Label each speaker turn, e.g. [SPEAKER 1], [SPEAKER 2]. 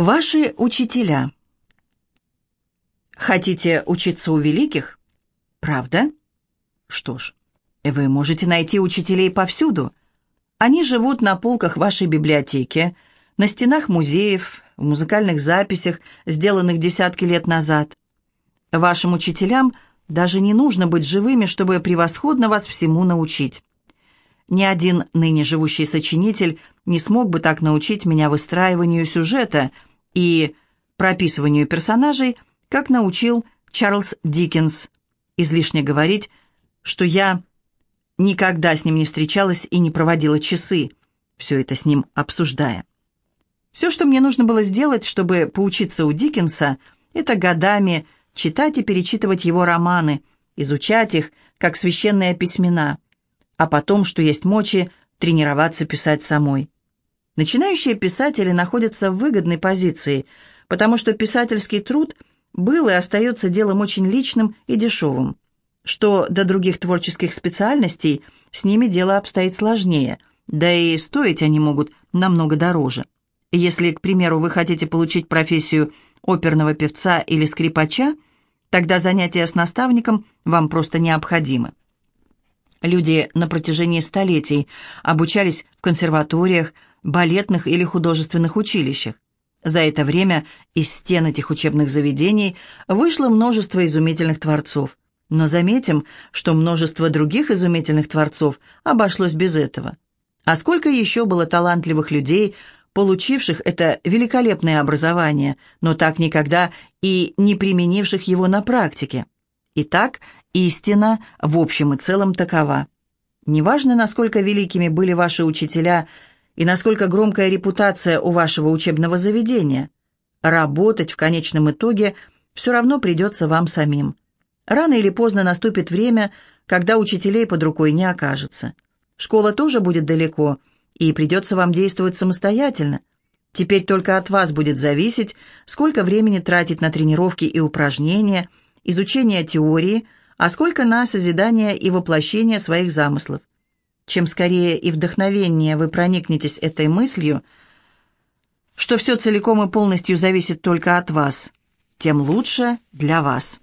[SPEAKER 1] Ваши учителя. Хотите учиться у великих? Правда? Что ж, вы можете найти учителей повсюду. Они живут на полках вашей библиотеки, на стенах музеев, в музыкальных записях, сделанных десятки лет назад. Вашим учителям даже не нужно быть живыми, чтобы превосходно вас всему научить. Ни один ныне живущий сочинитель не смог бы так научить меня выстраиванию сюжета и прописыванию персонажей, как научил Чарльз Диккенс. Излишне говорить, что я никогда с ним не встречалась и не проводила часы, все это с ним обсуждая. Все, что мне нужно было сделать, чтобы поучиться у Диккенса, это годами читать и перечитывать его романы, изучать их, как священные письмена – а потом, что есть мочи, тренироваться писать самой. Начинающие писатели находятся в выгодной позиции, потому что писательский труд был и остается делом очень личным и дешевым. Что до других творческих специальностей, с ними дело обстоит сложнее, да и стоить они могут намного дороже. Если, к примеру, вы хотите получить профессию оперного певца или скрипача, тогда занятия с наставником вам просто необходимы. Люди на протяжении столетий обучались в консерваториях, балетных или художественных училищах. За это время из стен этих учебных заведений вышло множество изумительных творцов. Но заметим, что множество других изумительных творцов обошлось без этого. А сколько еще было талантливых людей, получивших это великолепное образование, но так никогда и не применивших его на практике. Итак, истина в общем и целом такова. Неважно, насколько великими были ваши учителя и насколько громкая репутация у вашего учебного заведения, работать в конечном итоге все равно придется вам самим. Рано или поздно наступит время, когда учителей под рукой не окажется. Школа тоже будет далеко, и придется вам действовать самостоятельно. Теперь только от вас будет зависеть, сколько времени тратить на тренировки и упражнения – изучение теории, а сколько на созидание и воплощение своих замыслов. Чем скорее и вдохновеннее вы проникнетесь этой мыслью, что все целиком и полностью зависит только от вас, тем лучше для вас.